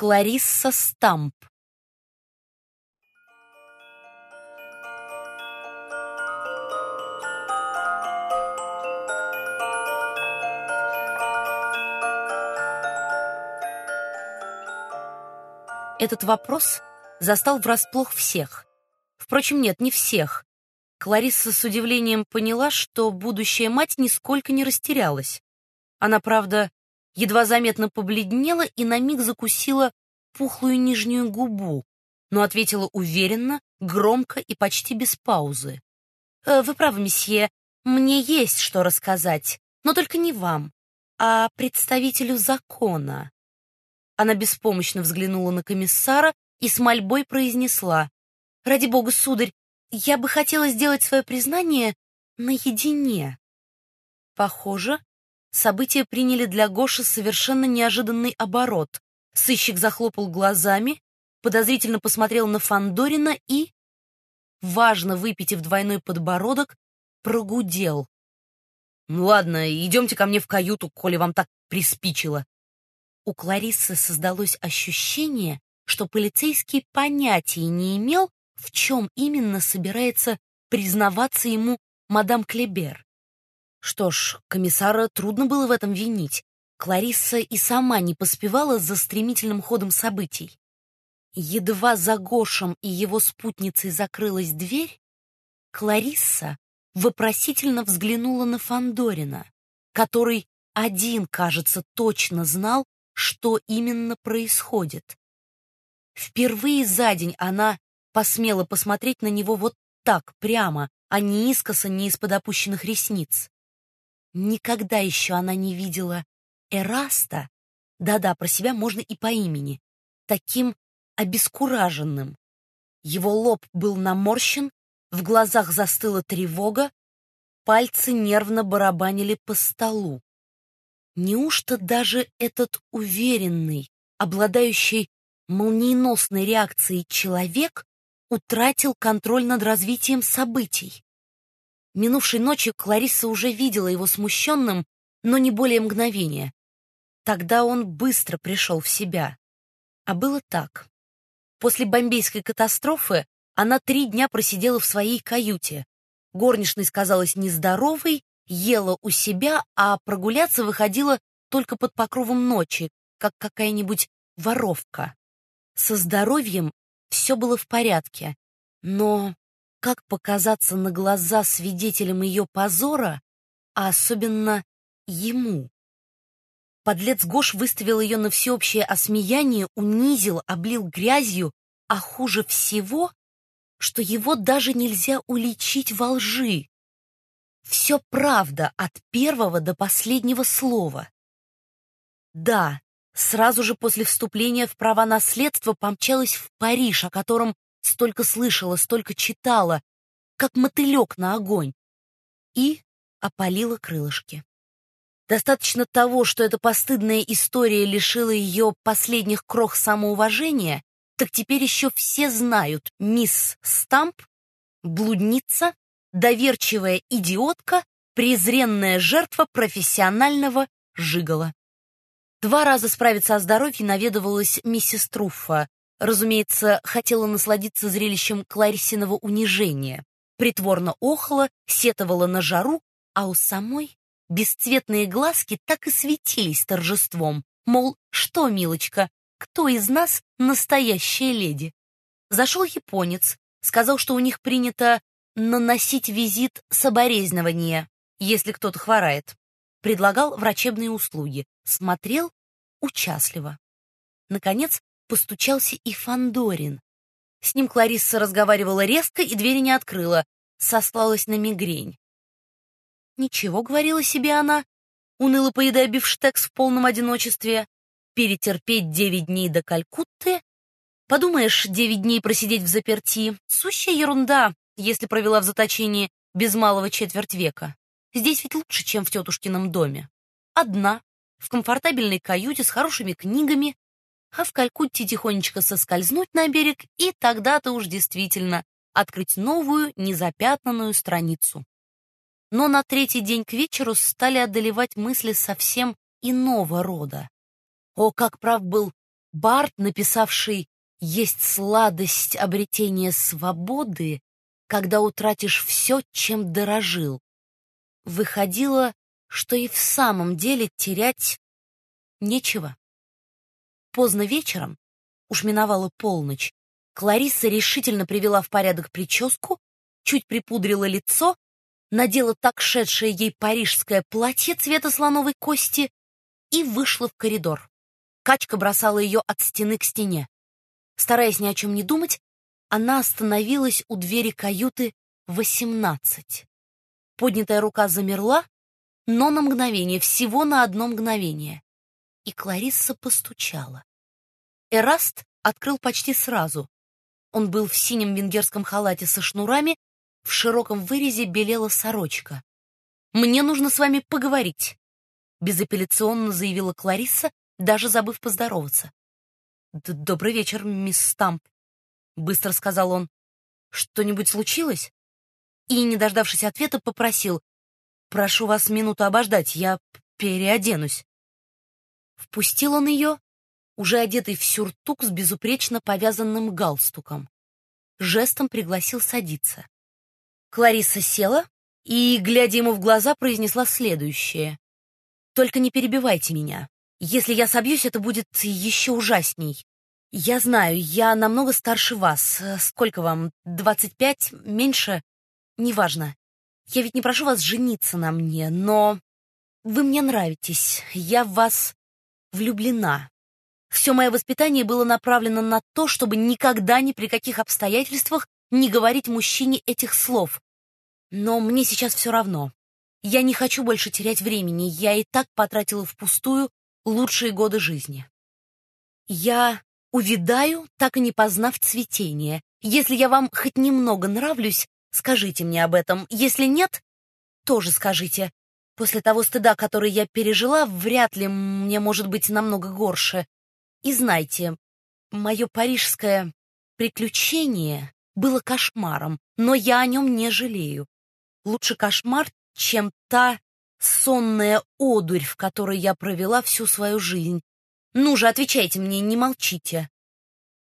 Кларисса Стамп. Этот вопрос застал врасплох всех. Впрочем, нет, не всех. Кларисса с удивлением поняла, что будущая мать нисколько не растерялась. Она, правда, едва заметно побледнела и на миг закусила пухлую нижнюю губу, но ответила уверенно, громко и почти без паузы. «Э, «Вы правы, месье, мне есть что рассказать, но только не вам, а представителю закона». Она беспомощно взглянула на комиссара и с мольбой произнесла. «Ради бога, сударь, я бы хотела сделать свое признание наедине». Похоже, события приняли для Гоши совершенно неожиданный оборот. Сыщик захлопал глазами, подозрительно посмотрел на Фандорина и, важно выпитив двойной подбородок, прогудел. «Ну ладно, идемте ко мне в каюту, коли вам так приспичило. У Клариссы создалось ощущение, что полицейский понятия не имел, в чем именно собирается признаваться ему мадам Клебер. Что ж, комиссара трудно было в этом винить. Кларисса и сама не поспевала за стремительным ходом событий. Едва за Гошем и его спутницей закрылась дверь, Кларисса вопросительно взглянула на Фандорина, который один, кажется, точно знал, что именно происходит. Впервые за день она посмела посмотреть на него вот так прямо, а не искоса, не из-под опущенных ресниц. Никогда еще она не видела Эраста, да-да, про себя можно и по имени, таким обескураженным. Его лоб был наморщен, в глазах застыла тревога, пальцы нервно барабанили по столу. Неужто даже этот уверенный, обладающий молниеносной реакцией человек утратил контроль над развитием событий? Минувшей ночью Клариса уже видела его смущенным, но не более мгновения. Тогда он быстро пришел в себя. А было так. После бомбейской катастрофы она три дня просидела в своей каюте. Горничной сказалась нездоровой, ела у себя, а прогуляться выходила только под покровом ночи, как какая-нибудь воровка. Со здоровьем все было в порядке, но как показаться на глаза свидетелем ее позора, а особенно ему? Подлец Гош выставил ее на всеобщее осмеяние, унизил, облил грязью, а хуже всего, что его даже нельзя уличить во лжи. Все правда от первого до последнего слова. Да, сразу же после вступления в права наследства помчалась в Париж, о котором столько слышала, столько читала, как мотылек на огонь, и опалила крылышки. Достаточно того, что эта постыдная история лишила ее последних крох самоуважения, так теперь еще все знают, мисс Стамп — блудница, доверчивая идиотка, презренная жертва профессионального жигала. Два раза справиться о здоровье наведывалась миссис Труффа. Разумеется, хотела насладиться зрелищем Кларисиного унижения. Притворно охала, сетовала на жару, а у самой бесцветные глазки так и светились торжеством. Мол, что, милочка, кто из нас настоящая леди? Зашел японец, сказал, что у них принято наносить визит соболезнования, если кто-то хворает. Предлагал врачебные услуги, смотрел участливо. Наконец постучался и Фандорин. С ним Кларисса разговаривала резко и двери не открыла, сослалась на мигрень. «Ничего», — говорила себе она, уныло поедая бифштекс в полном одиночестве, перетерпеть девять дней до Калькутты. Подумаешь, девять дней просидеть в заперти — сущая ерунда, если провела в заточении без малого четверть века. Здесь ведь лучше, чем в тетушкином доме. Одна, в комфортабельной каюте с хорошими книгами, а в Калькутте тихонечко соскользнуть на берег и тогда-то уж действительно открыть новую, незапятнанную страницу. Но на третий день к вечеру стали одолевать мысли совсем иного рода. О, как прав был Барт, написавший «Есть сладость обретения свободы, когда утратишь все, чем дорожил». Выходило, что и в самом деле терять нечего. Поздно вечером, уж миновала полночь, Клариса решительно привела в порядок прическу, чуть припудрила лицо, надела так шедшее ей парижское платье цвета слоновой кости и вышла в коридор. Качка бросала ее от стены к стене. Стараясь ни о чем не думать, она остановилась у двери каюты 18. Поднятая рука замерла, но на мгновение, всего на одно мгновение. И Кларисса постучала. Эраст открыл почти сразу. Он был в синем венгерском халате со шнурами, в широком вырезе белела сорочка. «Мне нужно с вами поговорить», — безапелляционно заявила Кларисса, даже забыв поздороваться. «Добрый вечер, мисс Стамп», — быстро сказал он. «Что-нибудь случилось?» И, не дождавшись ответа, попросил. «Прошу вас минуту обождать, я переоденусь». Впустил он ее, уже одетый в сюртук с безупречно повязанным галстуком. Жестом пригласил садиться. Клариса села и, глядя ему в глаза, произнесла следующее. «Только не перебивайте меня. Если я собьюсь, это будет еще ужасней. Я знаю, я намного старше вас. Сколько вам? Двадцать пять? Меньше? Неважно. Я ведь не прошу вас жениться на мне, но... Вы мне нравитесь. Я вас влюблена. Все мое воспитание было направлено на то, чтобы никогда ни при каких обстоятельствах не говорить мужчине этих слов. Но мне сейчас все равно. Я не хочу больше терять времени, я и так потратила впустую лучшие годы жизни. Я увидаю, так и не познав цветение. Если я вам хоть немного нравлюсь, скажите мне об этом. Если нет, тоже скажите. После того стыда, который я пережила, вряд ли мне может быть намного горше. И знайте, мое парижское приключение было кошмаром, но я о нем не жалею. Лучше кошмар, чем та сонная одурь, в которой я провела всю свою жизнь. Ну же, отвечайте мне, не молчите.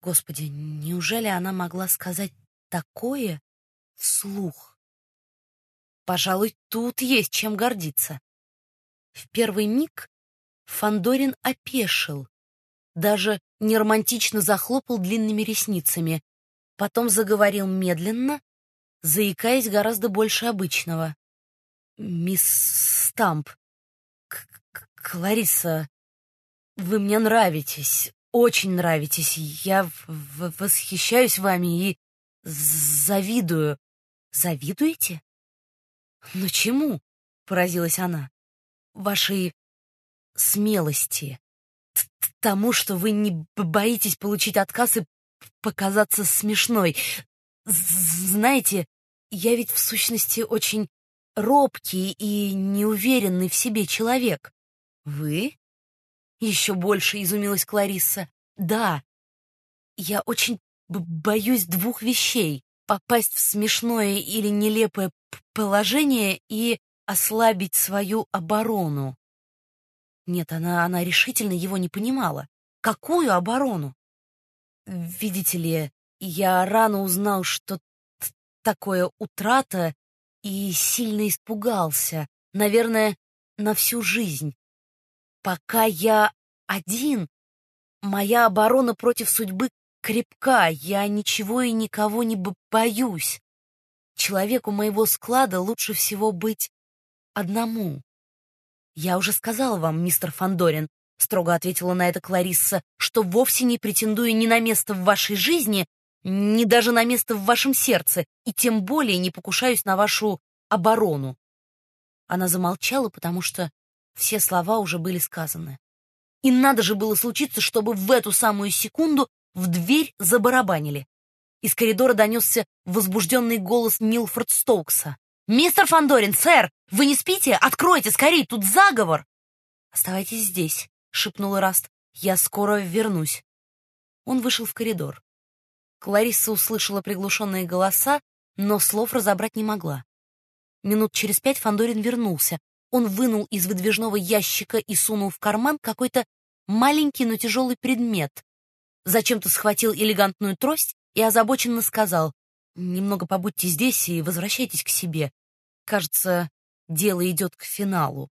Господи, неужели она могла сказать такое вслух? Пожалуй, тут есть чем гордиться. В первый миг Фандорин опешил, даже неромантично захлопал длинными ресницами, потом заговорил медленно, заикаясь гораздо больше обычного. «Мисс Стамп, Клариса, вы мне нравитесь, очень нравитесь. Я восхищаюсь вами и завидую». «Завидуете?» «Но чему?» — поразилась она. «Вашей смелости, тому, что вы не боитесь получить отказ и показаться смешной. Знаете, я ведь в сущности очень робкий и неуверенный в себе человек. Вы? Еще больше изумилась Кларисса. Да, я очень боюсь двух вещей. Попасть в смешное или нелепое положение и ослабить свою оборону. Нет, она, она решительно его не понимала. Какую оборону? Видите ли, я рано узнал, что такое утрата, и сильно испугался, наверное, на всю жизнь. Пока я один, моя оборона против судьбы крепка, я ничего и никого не боюсь. Человеку моего склада лучше всего быть одному. Я уже сказала вам, мистер Фандорин, — строго ответила на это Кларисса, «что вовсе не претендую ни на место в вашей жизни, ни даже на место в вашем сердце, и тем более не покушаюсь на вашу оборону». Она замолчала, потому что все слова уже были сказаны. И надо же было случиться, чтобы в эту самую секунду в дверь забарабанили. Из коридора донесся возбужденный голос Милфорд Стоукса. «Мистер Фандорин, сэр, вы не спите? Откройте, скорее, тут заговор!» «Оставайтесь здесь», — шепнул Раст. «Я скоро вернусь». Он вышел в коридор. Кларисса услышала приглушенные голоса, но слов разобрать не могла. Минут через пять Фандорин вернулся. Он вынул из выдвижного ящика и сунул в карман какой-то маленький, но тяжелый предмет, зачем-то схватил элегантную трость и озабоченно сказал «Немного побудьте здесь и возвращайтесь к себе. Кажется, дело идет к финалу».